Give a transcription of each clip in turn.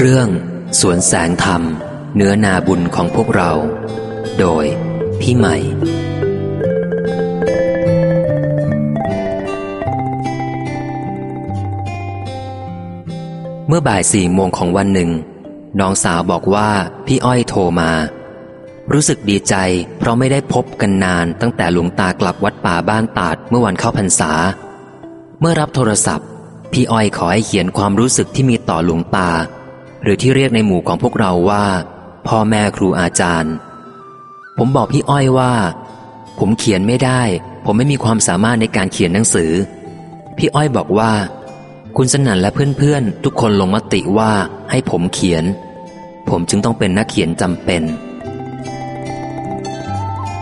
เรื่อง สวนแสงธรรม เนื้อนาบุญของพวกเรา โดย พี่ใหม่ เมื่อบ่ายสี่โมงของวันหนึ่ง น้องสาวบอกว่าพี่อ้อยโทรมา รู้สึกดีใจ เพราะไม่ได้พบกันนานตั้งแต่หลวงตากลับวัดป่าบ้านตาดเมื่อวันเข้าพรรษา เมื่อรับโทรศัพท์ พี่อ้อยขอให้เขียนความรู้สึกที่มีต่อหลวงตา หรือที่เรียกในหมู่ของพวกเราว่า พ่อแม่ครูอาจารย์ ผมบอกพี่อ้อยว่า ผมเขียนไม่ได้ ผมไม่มีความสามารถในการเขียนหนังสือ พี่อ้อยบอกว่า คุณสนั่นและเพื่อนๆ ทุกคนลงมติว่าให้ผมเขียน ผมจึงต้องเป็นนักเขียนจำเป็น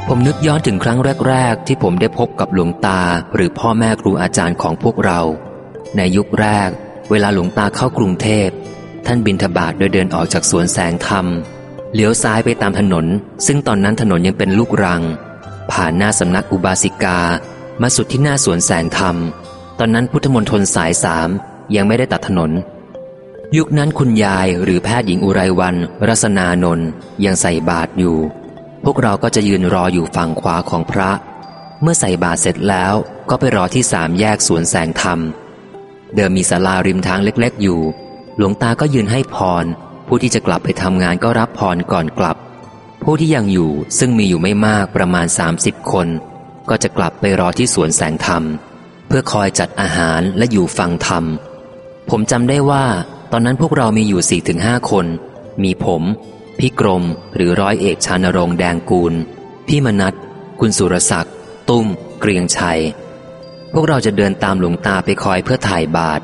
ผมนึกย้อนถึงครั้งแรก ๆ ที่ผมได้พบกับหลวงตา หรือพ่อแม่ครูอาจารย์ของพวกเรา ในยุคแรก เวลาหลวงตาเข้ากรุงเทพ ท่านบินทบาทโดยเดินออกจากสวนแสงธรรมเลี้ยวซ้ายไปตามถนน ซึ่งตอนนั้นถนนยังเป็นลูกรัง ผ่านหน้าสำนักอุบาสิกา มาสุดที่หน้าสวนแสงธรรม ตอนนั้นพุทธมนตรสายสามยังไม่ได้ตัดถนน ยุคนั้นคุณยายหรือแพทย์หญิงอุไรวันรัศนานนยังใส่บาตรอยู่ พวกเราก็จะยืนรออยู่ฝั่งขวาของพระ เมื่อใส่บาตรเสร็จแล้วก็ไปรอที่สามแยกสวนแสงธรรม เดิมมีศาลาริมทางเล็กๆอยู่ หลวงตาก็ยืนให้พร ผู้ที่จะกลับไปทำงานก็รับพรก่อนกลับ ผู้ที่ยังอยู่ซึ่งมีอยู่ไม่มากประมาณ 30 คน ก็จะกลับไปรอที่สวนแสงธรรม เพื่อคอยจัดอาหารและอยู่ฟังธรรม ผมจำได้ว่าตอนนั้นพวกเรามีอยู่สี่ถึงห้าคน มีผม พี่กรมหรือร้อยเอกชานรงแดงกูล พี่มนัทคุณสุรศักดิ์ ตุ้ม เกรียงชัย พวกเราจะเดินตามหลวงตาไปคอยเพื่อถ่ายบาตร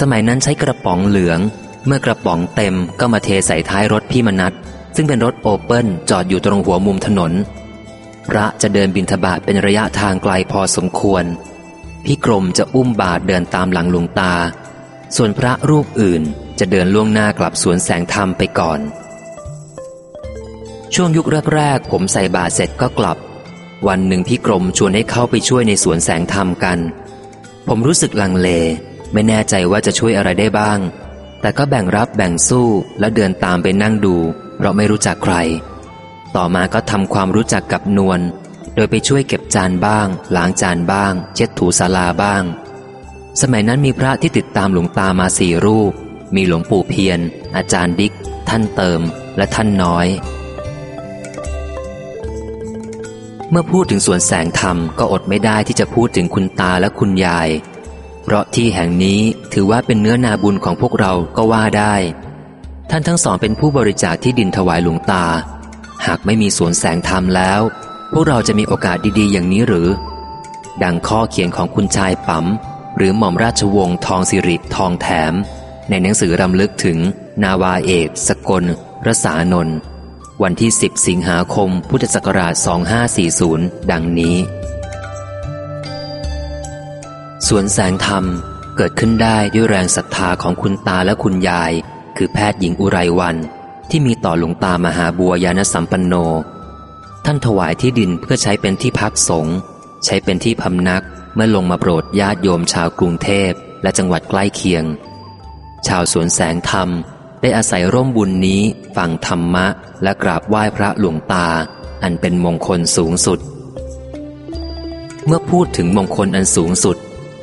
สมัยนั้นใช้กระป๋องเหลือง เมื่อกระป๋องเต็มก็มาเทใส่ท้ายรถพี่มนัทซึ่งเป็นรถโอเปิลจอดอยู่ตรงหัวมุมถนน พระจะเดินบินทบาทเป็นระยะทางไกลพอสมควร พี่กรมจะอุ้มบาทเดินตามหลังหลวงตา ส่วนพระรูปอื่นจะเดินล่วงหน้ากลับสวนแสงธรรมไปก่อน ช่วงยุคแรกๆผมใส่บาตรเสร็จก็กลับ วันหนึ่งพี่กรมชวนให้เข้าไปช่วยในสวนแสงธรรมกัน ผมรู้สึกลังเล ไม่แน่ใจว่าจะช่วยอะไรได้บ้าง แต่ก็แบ่งรับแบ่งสู้และเดินตามไปนั่งดูเพราะไม่รู้จักใคร ต่อมาก็ทำความรู้จักกับนวลโดยไปช่วยเก็บจานบ้างล้างจานบ้าง เช็ดถูศาลาบ้าง สมัยนั้นมีพระที่ติดตามหลวงตามาสี่รูป มีหลวงปู่เพียรอาจารย์ดิก ท่านเติม และท่านน้อย เมื่อพูดถึงสวนแสงธรรมก็อดไม่ได้ที่จะพูดถึงคุณตาและคุณยาย เพราะที่แห่งนี้ถือว่าเป็นเนื้อนาบุญของพวกเราก็ว่าได้ ท่านทั้งสองเป็นผู้บริจาคที่ดินถวายหลวงตา หากไม่มีสวนแสงธรรมแล้ว พวกเราจะมีโอกาสดีๆ อย่างนี้หรือ ดังข้อเขียนของคุณชายปั๊มหรือหม่อมราชวงศ์ทองสิริทองแถม ในหนังสือรำลึกถึง นาวาเอกสกลรสานนท์วันที่ 10 สิงหาคม พุทธศักราช 2540 ดังนี้ สวนแสงธรรมเกิดขึ้นได้ด้วยแรงศรัทธาของคุณตาและคุณยาย คือแพทย์หญิงอุไรวัน ที่มีต่อหลวงตามหาบัวยานสัมปันโน ท่านถวายที่ดินเพื่อใช้เป็นที่พักสงฆ์ใช้เป็นที่พำนักเมื่อลงมาโปรดญาติโยมชาวกรุงเทพและจังหวัดใกล้เคียง ชาวสวนแสงธรรมได้อาศัยร่มบุญนี้ฟังธรรมะ และกราบไหว้พระหลวงตา อันเป็นมงคลสูงสุด เมื่อพูดถึงมงคลอันสูงสุด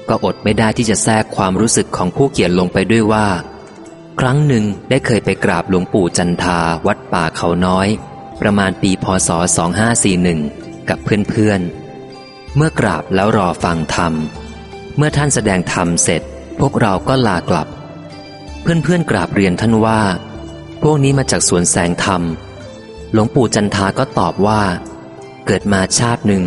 ก็อดไม่ได้ที่จะแทรกความรู้สึกของผู้เขียนลงไปด้วยว่า ครั้งหนึ่งได้เคยไปกราบหลวงปู่จันทาวัดป่าเขาน้อย ประมาณปีพศ 2541 กับเพื่อนๆ เมื่อกราบแล้วรอฟังธรรม เมื่อท่านแสดงธรรมเสร็จ พวกเราก็ลากลับ เพื่อนๆกราบเรียนท่านว่า พวกนี้มาจากสวนแสงธรรม หลวงปู่จันทาก็ตอบว่า เกิดมาชาติหนึ่ง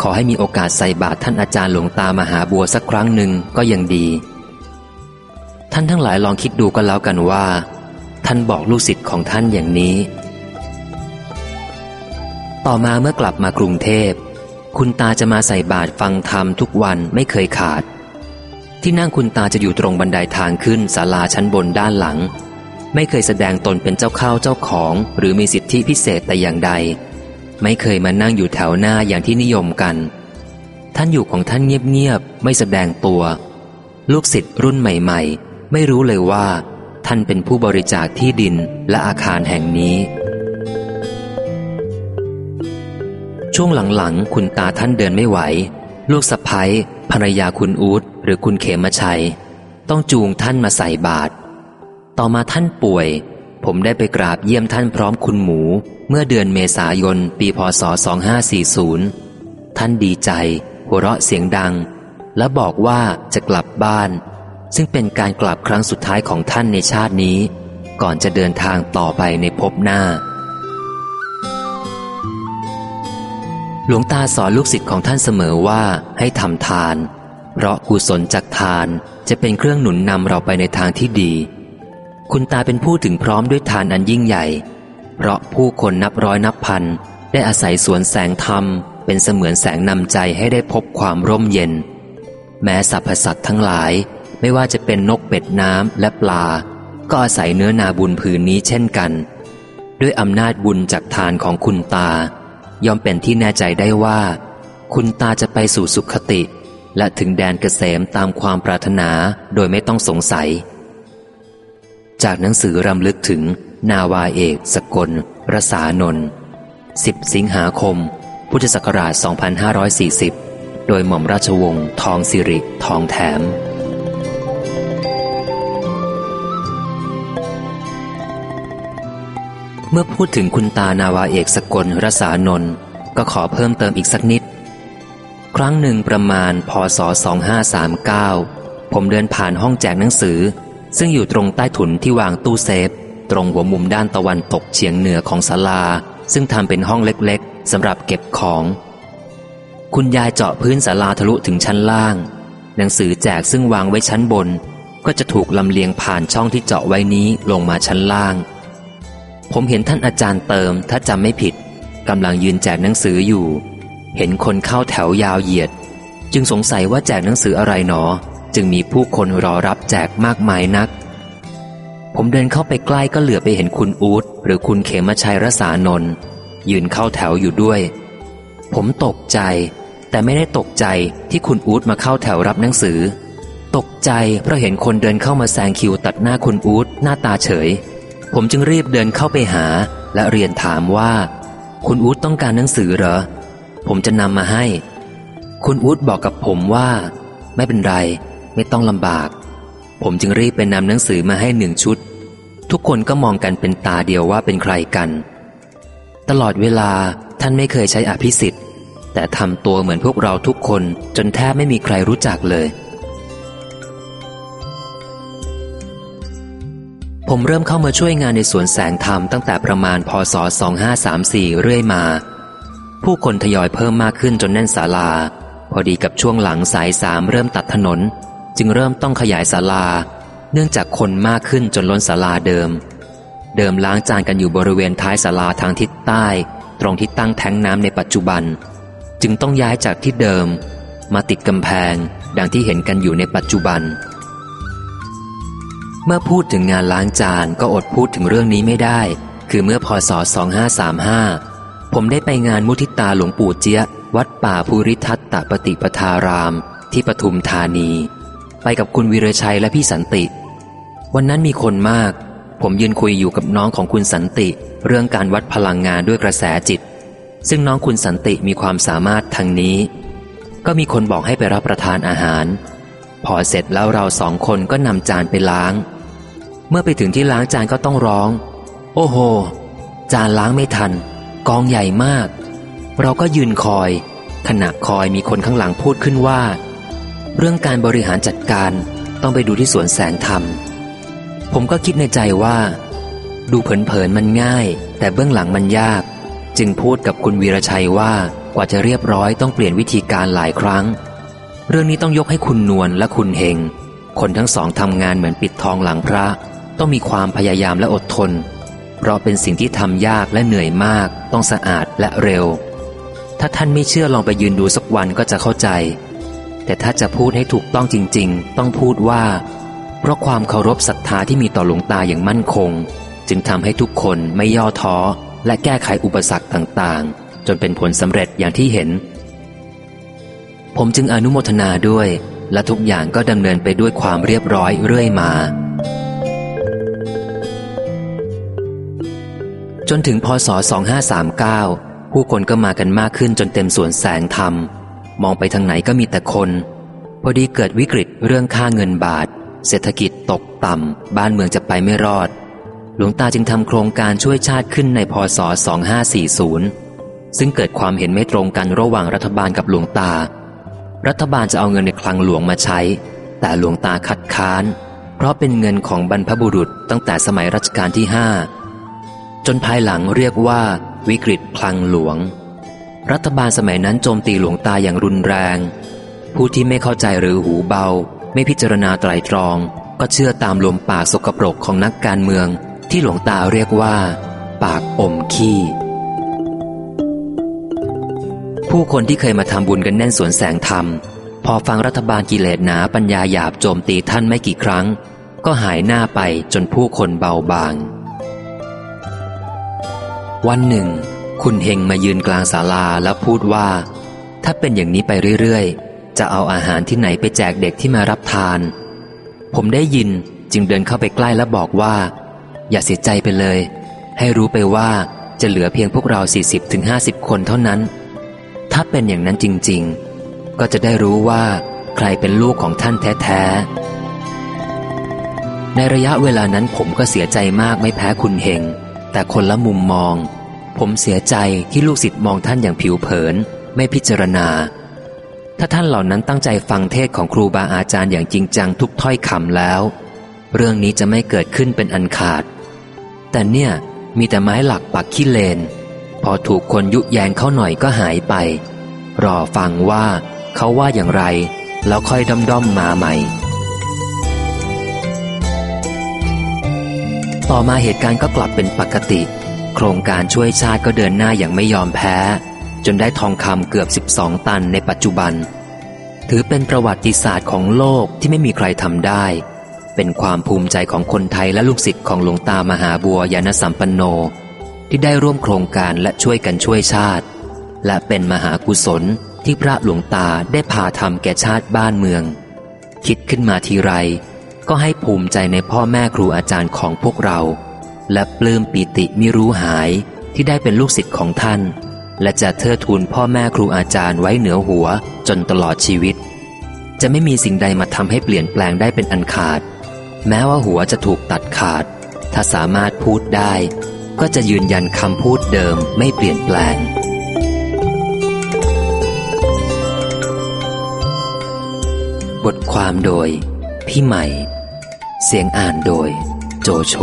ขอให้มีโอกาสใส่บาตรท่านอาจารย์หลวงตามหาบัวสักครั้งหนึ่งก็ยังดี ท่านทั้งหลายลองคิดดูกันแล้วกันว่า ท่านบอกลูกศิษย์ของท่านอย่างนี้ ต่อมาเมื่อกลับมากรุงเทพ คุณตาจะมาใส่บาตรฟังธรรมทุกวันไม่เคยขาด ที่นั่งคุณตาจะอยู่ตรงบันไดาทางขึ้นศาลาชั้นบนด้านหลัง ไม่เคยแสดงตนเป็นเจ้าข้าเจ้าของ หรือมีสิทธิพิเศษแต่อย่างใด ไม่เคยมานั่งอยู่แถวหน้าอย่างที่นิยมกัน ท่านอยู่ของท่านเงียบๆ ไม่แสดงตัว ลูกศิษย์รุ่นใหม่ๆ ไม่รู้เลยว่า ท่านเป็นผู้บริจาคที่ดินและอาคารแห่งนี้ ช่วงหลังๆ คุณตาท่านเดินไม่ไหว ลูกสะพ้ยภรรยาคุณอูดหรือคุณเขมชัย ต้องจูงท่านมาใส่บาตรต่อมาท่านป่วย ผมได้ไปกราบเยี่ยมท่านพร้อมคุณหมู เมื่อเดือนเมษายน ปีพศ 2540 ท่านดีใจ หัวเราะเสียงดัง และบอกว่าจะกลับบ้าน ซึ่งเป็นการกลับครั้งสุดท้ายของท่านในชาตินี้ ก่อนจะเดินทางต่อไปในภพหน้า หลวงตาสอนลูกศิษย์ของท่านเสมอว่าให้ทำทาน เพราะกุศลจากทานจะเป็นเครื่องหนุนนำเราไปในทางที่ดี คุณตาเป็นผู้ถึงพร้อมด้วยทานอันยิ่งใหญ่ เพราะผู้คนนับร้อยนับพัน ได้อาศัยสวนแสงธรรม เป็นเสมือนแสงนำใจให้ได้พบความร่มเย็น แม้สรรพสัตว์ทั้งหลาย ไม่ว่าจะเป็นนกเป็ดน้ำและปลา ก็อาศัยเนื้อนาบุญผืนนี้เช่นกัน ด้วยอำนาจบุญจากทานของคุณตา ย่อมเป็นที่แน่ใจได้ว่า คุณตาจะไปสู่สุขติ และถึงแดนเกษมตามความปรารถนาโดยไม่ต้องสงสัย จากหนังสือรำลึกถึง นาวาเอกสกลรสานนท์10 สิงหาคม พุทธศักราช 2540 โดยหม่อมราชวงศ์ทองสิริทองแถม เมื่อพูดถึงคุณตานาวาเอกสกลรสานนท์ก็ขอเพิ่มเติมอีกสักนิด ครั้งหนึ่งประมาณพศ 2539 ผมเดินผ่านห้องแจกหนังสือ ซึ่งอยู่ตรงใต้ถุนที่วางตู้เซฟ ตรงหัวมุมด้านตะวันตกเฉียงเหนือของศาลา ซึ่งทำเป็นห้องเล็กๆสำหรับเก็บของ คุณยายเจาะพื้นศาลาทะลุถึงชั้นล่าง หนังสือแจกซึ่งวางไว้ชั้นบน ก็จะถูกลำเลียงผ่านช่องที่เจาะไว้นี้ลงมาชั้นล่าง ผมเห็นท่านอาจารย์เติมถ้าจำไม่ผิดกำลังยืนแจกหนังสืออยู่ เห็นคนเข้าแถวยาวเหยียด จึงสงสัยว่าแจกหนังสืออะไรหนอ จึงมีผู้คนรอรับแจกมากมายนัก ผมเดินเข้าไปใกล้ก็เหลือไปเห็นคุณอูดหรือคุณเขมชัยรสานนท์ยืนเข้าแถวอยู่ด้วย ผมตกใจ แต่ไม่ได้ตกใจที่คุณอูดมาเข้าแถวรับหนังสือ ตกใจเพราะเห็นคนเดินเข้ามาแซงคิวตัดหน้าคุณอูดหน้าตาเฉย ผมจึงรีบเดินเข้าไปหา และเรียนถามว่า คุณอูดต้องการหนังสือเหรอ ผมจะนำมาให้ คุณอูดบอกกับผมว่า ไม่เป็นไร ไม่ต้องลำบาก ผมจึงรีบไปนำหนังสือมาให้หนึ่งชุด ทุกคนก็มองกันเป็นตาเดียวว่าเป็นใครกัน ตลอดเวลาท่านไม่เคยใช้อภิสิทธิ์ แต่ทำตัวเหมือนพวกเราทุกคนจนแทบไม่มีใครรู้จักเลย ผมเริ่มเข้ามาช่วยงานในสวนแสงธรรมตั้งแต่ประมาณพศ 2534 เรื่อยมา ผู้คนทยอยเพิ่มมากขึ้นจนแน่นศาลาพอดีกับช่วงหลังสายสามเริ่มตัดถนน จึงเริ่มต้องขยายศาลา เนื่องจากคนมากขึ้นจนล้นศาลาเดิม เดิมล้างจานกันอยู่บริเวณท้ายศาลาทางทิศใต้ ตรงที่ตั้งแทงน้ำในปัจจุบัน จึงต้องย้ายจากที่เดิม มาติดกำแพง ดังที่เห็นกันอยู่ในปัจจุบัน เมื่อพูดถึงงานล้างจานก็อดพูดถึงเรื่องนี้ไม่ได้ คือเมื่อพศ 2535 ผมได้ไปงานมุทิตาหลวงปู่เจี๊ยวัดป่าภูริทัตตปฏิปทาราม ที่ปทุมธานี ไปกับคุณวิรชัยและพี่สันติ วันนั้นมีคนมาก ผมยืนคุยอยู่กับน้องของคุณสันติ เรื่องการวัดพลังงานด้วยกระแสจิต ซึ่งน้องคุณสันติมีความสามารถทางนี้ ก็มีคนบอกให้ไปรับประทานอาหาร พอเสร็จแล้วเราสองคนก็นำจานไปล้าง เมื่อไปถึงที่ล้างจานก็ต้องร้อง โอ้โห จานล้างไม่ทัน กองใหญ่มาก เราก็ยืนคอย ขณะคอยมีคนข้างหลังพูดขึ้นว่า เรื่องการบริหารจัดการต้องไปดูที่สวนแสงธรรม ผมก็คิดในใจว่า ดูเผินๆมันง่าย แต่เบื้องหลังมันยาก จึงพูดกับคุณวีรชัยว่ากว่าจะเรียบร้อยต้องเปลี่ยนวิธีการหลายครั้ง เรื่องนี้ต้องยกให้คุณนวลและคุณเฮงคนทั้งสองทำงานเหมือนปิดทองหลังพระ ต้องมีความพยายามและอดทน เพราะเป็นสิ่งที่ทำยากและเหนื่อยมาก ต้องสะอาดและเร็ว ถ้าท่านไม่เชื่อลองไปยืนดูสักวันก็จะเข้าใจ แต่ถ้าจะพูดให้ถูกต้องจริง ๆ ต้องพูดว่า เพราะความเคารพศรัทธาที่มีต่อหลวงตาอย่างมั่นคง จึงทำให้ทุกคนไม่ย่อท้อ และแก้ไขอุปสรรคต่างๆ จนเป็นผลสำเร็จอย่างที่เห็น ผมจึงอนุโมทนาด้วย และทุกอย่างก็ดำเนินไปด้วยความเรียบร้อยเรื่อยมา จนถึงพศ 2539 ผู้คนก็มากันมากขึ้นจนเต็มสวนแสงธรรม มองไปทางไหนก็มีแต่คน พอดีเกิดวิกฤตเรื่องค่าเงินบาท เศรษฐกิจตกต่ำ บ้านเมืองจะไปไม่รอด หลวงตาจึงทำโครงการช่วยชาติขึ้นในพศ 2540 ซึ่งเกิดความเห็นไม่ตรงกันระหว่างรัฐบาลกับหลวงตา รัฐบาลจะเอาเงินในคลังหลวงมาใช้ แต่หลวงตาคัดค้าน เพราะเป็นเงินของบรรพบุรุษตั้งแต่สมัยรัชกาลที่ห้าจนภายหลังเรียกว่า วิกฤตคลังหลวง รัฐบาลสมัยนั้นโจมตีหลวงตาอย่างรุนแรง ผู้ที่ไม่เข้าใจหรือหูเบา ไม่พิจารณาไตรตรอง ก็เชื่อตามลมปากสกปรกของนักการเมือง ที่หลวงตาเรียกว่า ปากอมขี้ ผู้คนที่เคยมาทำบุญกันแน่นสวนแสงธรรม พอฟังรัฐบาลกิเลสหนาปัญญาหยาบโจมตีท่านไม่กี่ครั้ง ก็หายหน้าไปจนผู้คนเบาบาง วันหนึ่ง คุณเฮงมายืนกลางศาลาแล้วพูดว่า ถ้าเป็นอย่างนี้ไปเรื่อยๆ จะเอาอาหารที่ไหนไปแจกเด็กที่มารับทาน ผมได้ยินจึงเดินเข้าไปใกล้แล้วบอกว่า อย่าเสียใจไปเลย ให้รู้ไปว่าจะเหลือเพียงพวกเรา 40-50 คนเท่านั้น ถ้าเป็นอย่างนั้นจริงๆ ก็จะได้รู้ว่าใครเป็นลูกของท่านแท้ๆ ในระยะเวลานั้นผมก็เสียใจมากไม่แพ้คุณเฮงแต่คนละมุมมอง ผมเสียใจที่ลูกศิษย์มองท่านอย่างผิวเผิน ไม่พิจารณา ถ้าท่านเหล่านั้นตั้งใจฟังเทศของครูบาอาจารย์อย่างจริงจังทุกถ้อยคำแล้ว เรื่องนี้จะไม่เกิดขึ้นเป็นอันขาด แต่เนี่ยมีแต่ไม้หลักปักขี้เลน พอถูกคนยุแยงเข้าหน่อยก็หายไป รอฟังว่าเขาว่าอย่างไร แล้วค่อยด้อมด้อมมาใหม่ ต่อมาเหตุการณ์ก็กลับเป็นปกติ โครงการช่วยชาติก็เดินหน้าอย่างไม่ยอมแพ้ จนได้ทองคำเกือบ 12 ตันในปัจจุบัน ถือเป็นประวัติศาสตร์ของโลกที่ไม่มีใครทำได้ เป็นความภูมิใจของคนไทยและลูกศิษย์ของหลวงตามหาบัวยานสัมปันโน ที่ได้ร่วมโครงการและช่วยกันช่วยชาติ และเป็นมหากุศลที่พระหลวงตาได้พาทำแก่ชาติบ้านเมือง คิดขึ้นมาทีไร ก็ให้ภูมิใจในพ่อแม่ครูอาจารย์ของพวกเรา และปลื้มปีติมิรู้หายที่ได้เป็นลูกศิษย์ของท่าน และจะเทิดทูนพ่อแม่ครูอาจารย์ไว้เหนือหัวจนตลอดชีวิต จะไม่มีสิ่งใดมาทำให้เปลี่ยนแปลงได้เป็นอันขาด แม้ว่าหัวจะถูกตัดขาด ถ้าสามารถพูดได้ ก็จะยืนยันคำพูดเดิมไม่เปลี่ยนแปลงบทความโดย พี่ใหม่ เสียงอ่านโดย โจโฉ